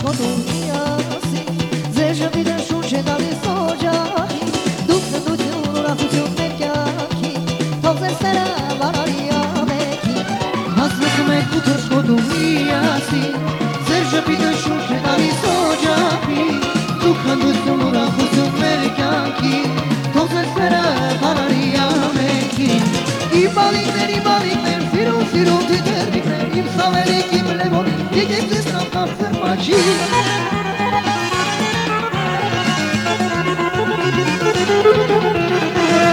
ու մաչի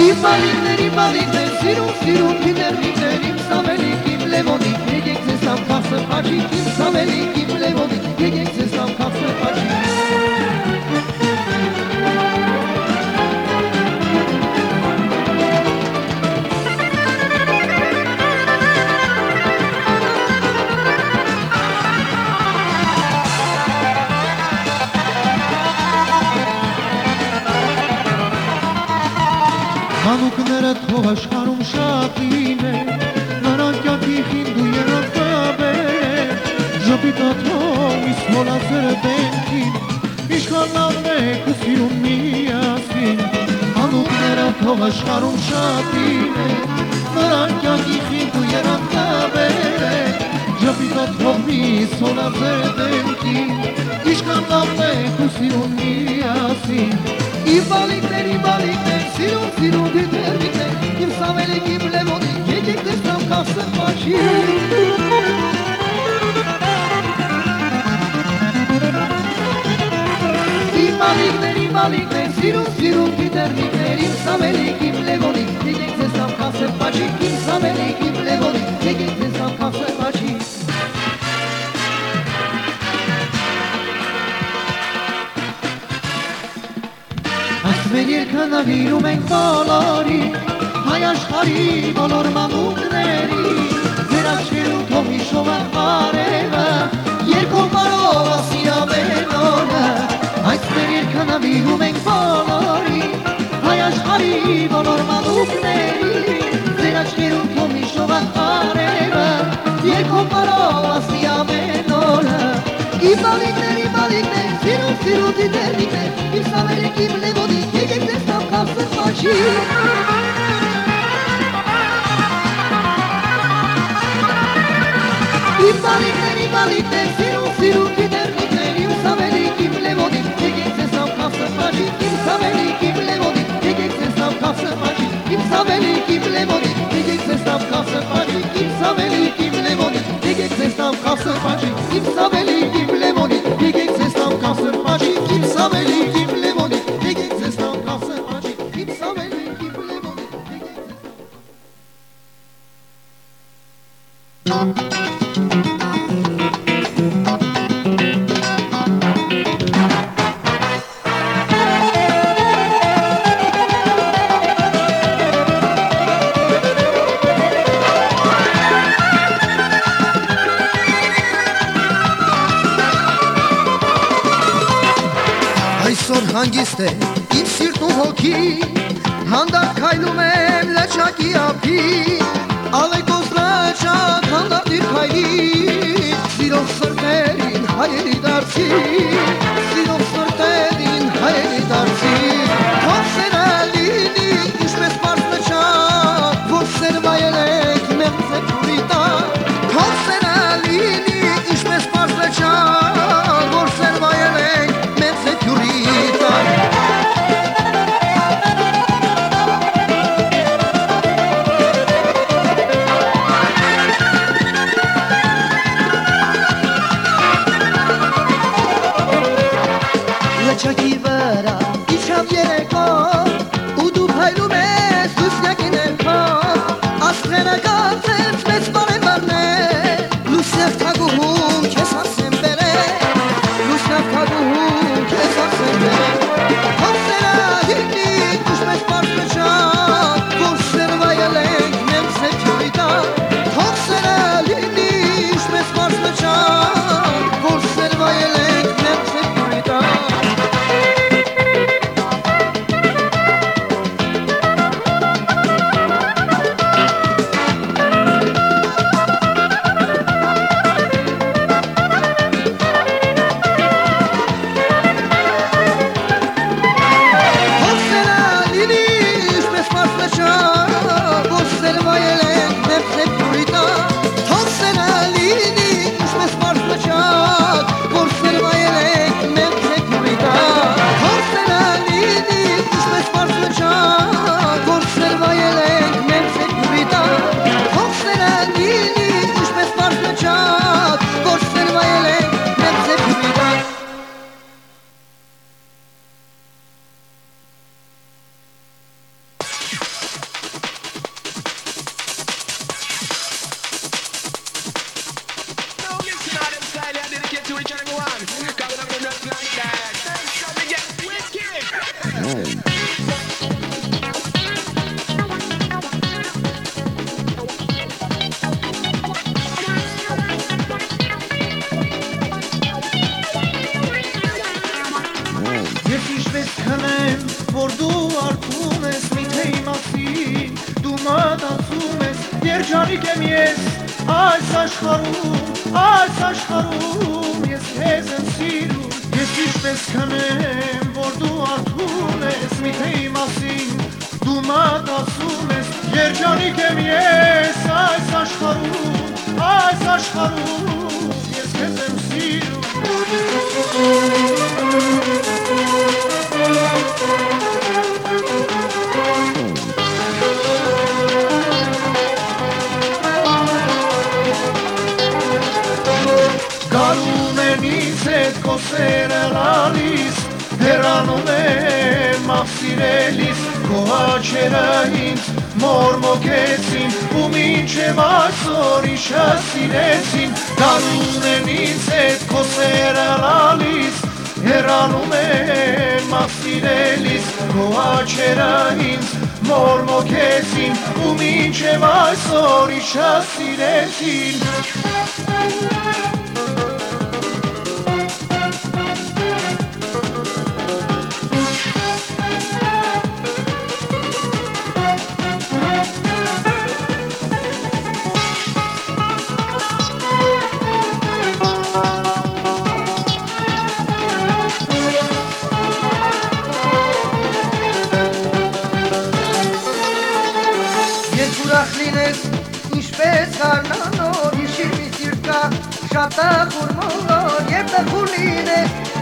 Իմ բալիկներ, իմ բալիկներ, սիրուն, սիրուն թիթերնիկներ Իմ սավերիկ, իմ լևոնիկ, եկեք ձեզ կարծեր մաչի Իմ սավերիկ, ինչքան լավն եք ու սիրում միասին, Իմ բալիկներ, իմ բալիկներ, սիրուն, սիրուն դիտերնիկներ Իմ սավելիկ, իմ լևոնիկ, եկեք դες կամ կասր մաչի Իմ բալիկներ, իմ բալիկներ, սիրուն, սիրուն դիտերնիկներ Իմ սավելիկ, իմ լևոնիկ, եկեք կասել պաչի, կին սամելի, կին լևոնի, եկին ձեզ ամ կասել պաչի։ Աստ մեր երկան ավիրում ենք բոլորի, հայ աշխարի բոլոր մամուկների, մեր աչկերու թողի շովան արևը, երկու բարով ասիրա մեր նորը, այս մեր երկան ավիրում ենք բոլորի, հայ աշխարի բոլոր մամուկների, paloma si amenola I maligne, i maligne, firu, firu, diderigne Bir savere kim levodi, yerimde stav kalsın başı I maligne, i maligne, firu, firu, diderigne Bir savere kim levodi, yerimde stav kalsın başı Bir savere kim levodi, yerimde stav kalsın başı Bir savere kim levodi, yerimde stav kalsın başı magique, il savait l'équipe, les monies, il existe en casse magique, il savait Այսօր հանգիստ է իմ սիրտ ու հոգի Հանդարտ քայլում եմ լճակի ափի Ալեկոս լճակ հանդարտ իր քայլի Սիրով սրտերին հայերի դարձի որ դու արթուն ես մի թեի մասին դու մտածում ես երջանիկ եմ ես այս աշխարհում այս աշխարհում ես քնեմ որ դու արթուն ես միթե իմ մասին դու մտածում ես երջանիկ եմ ես այս աշխարհում այս աշխարհում ես քեզ եմ սիրում հեռանում եմ աղսիրելիս քո աչերը ինձ մորմոքեցին ու մինչև այսօր իշա սիրեցին դարուն են ինձ հետ քո սերը լալիս հեռանում եմ աղսիրելիս քո աչերը ինձ մորմոքեցին ու մինչև այսօր իշա սիրեցին տխուր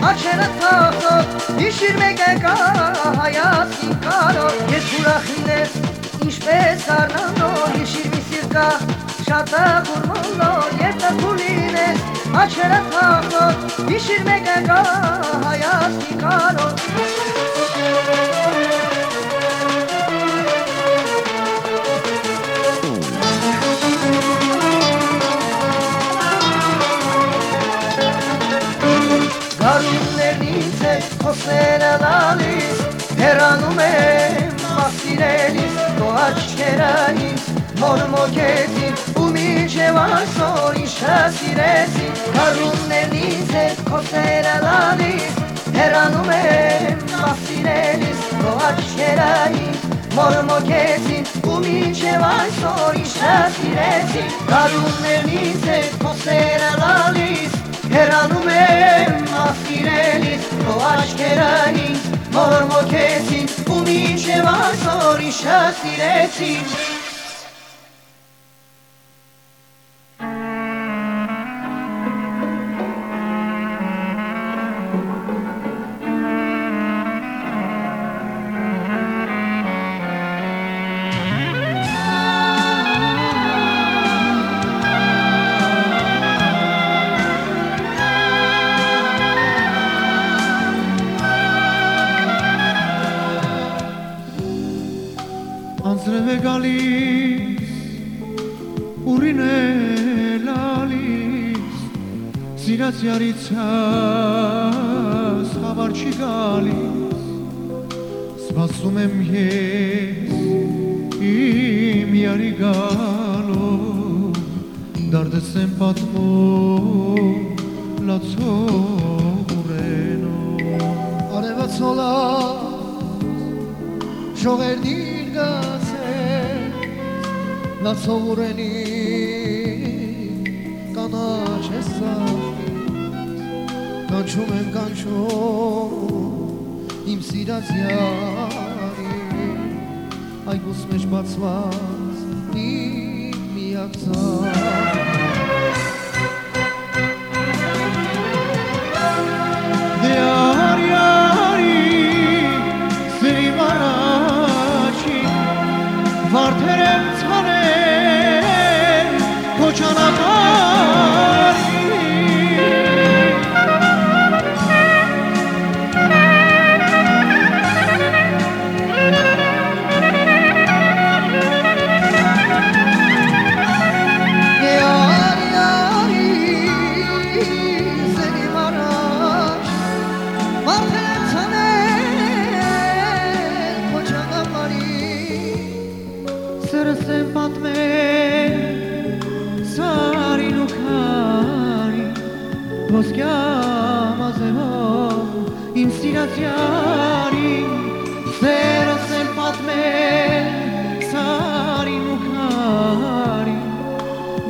աչերը թախով Իշիր մեկ է կա հայացքի կարով Ես ուրախ լինես ինչպես կարնանոր Իշիր մի սիրկա շատ տխուր մոլոր և տխուր լինես աչերը թախով Իշիր մեկ է կա հայացքի կարով խոսները լալիս հեռանում եմ մասիրելիս քո աչքերը ինձ մորմոքեցին ու մինչև այսօր իշը սիրեցին կարուններնից հետ խոսերը լալիս հեռանում եմ մասիրելիս քո աչքերը ինձ մորմոքեցին ու մինչև այսօր իշը սիրեցին կարուններնից հետ խոսերը լալիս հեռանում եմ ասիրելից քո աչքերը ինձ մորմոքեցին ու մինչև այսօր իշը սիրեցին Սիրացյարիցաս խավար չի գալիս Սպասում եմ ես իմ յարի գալով Դարդս եմ պատմում լացող ուրենով Արևը ծոլավ շողերդին գացել լացող ուրենի կանաչ հեսավ կանչում եմ կանչում իմ սիրած յարի այգուս մեջ բացված իմ միակ ծար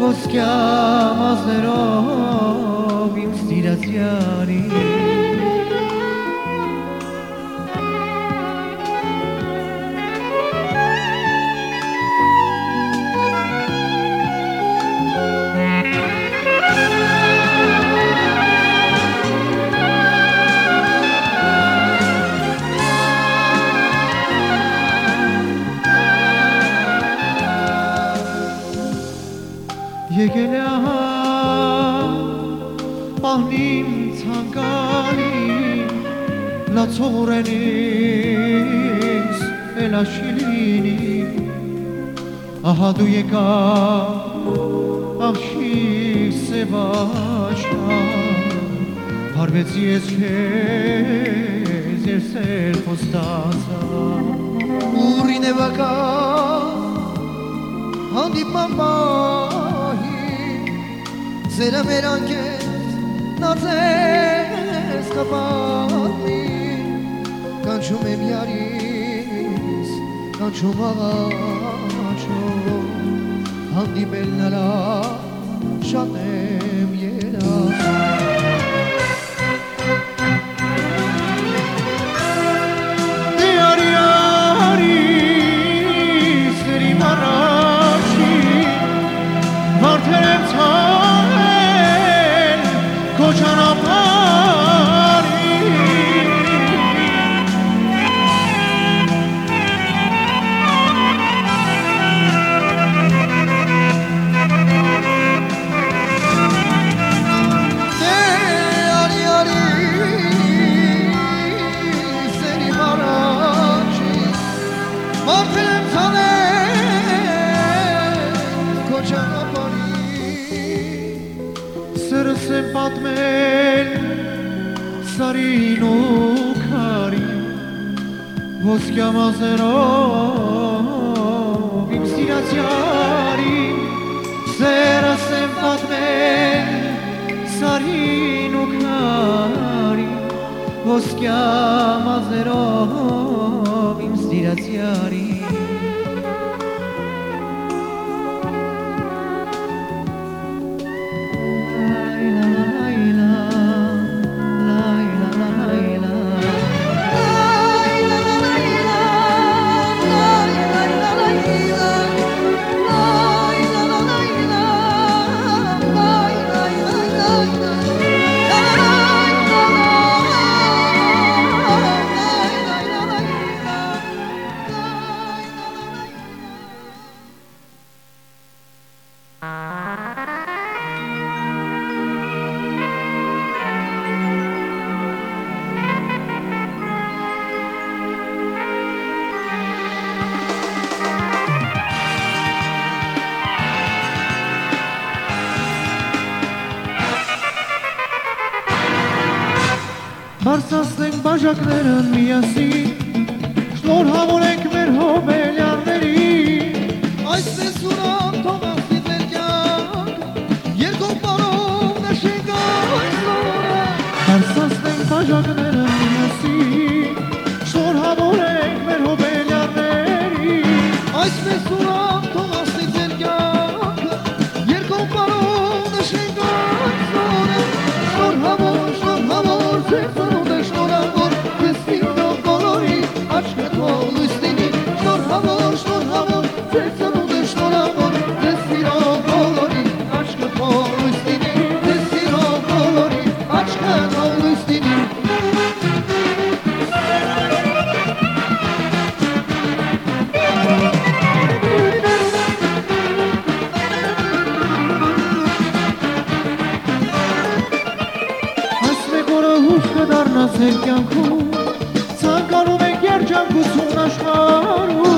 ոսկյա մազերով իմ ստիրած Եկել է ահա պահնիմ ցանկալի լացորենիս էլաշիլինի ահա դու եկա ամշի սևաշա հարվեցի ես քեզ ես էլ խոստացա Ուրին է վակա հանդիպման պահի Ձերը մեր անկետ նարձես կպատմի Կանչում եմ յարիս, կանչում աղաչով Հանդիպել նրա շատ եմ ոսկյա մազերով իմ սիրած յարի Սերս եմ պատմել սարին ու քարին Բարձրացնենք բաժակներն միասին Շնորհավորենք մեր հոբելյաններին Այսպես ուրախ թողասի մեր կյանք Երկու պարով նշենք այսօրը Բարձրացնենք բաժակներն միասին Շնորհավորենք մեր հոբելյաններին Այսպես ուրախ հուշ կդառնաս հեր կյանքում Ցանկանում ենք երջանկություն աշխարհում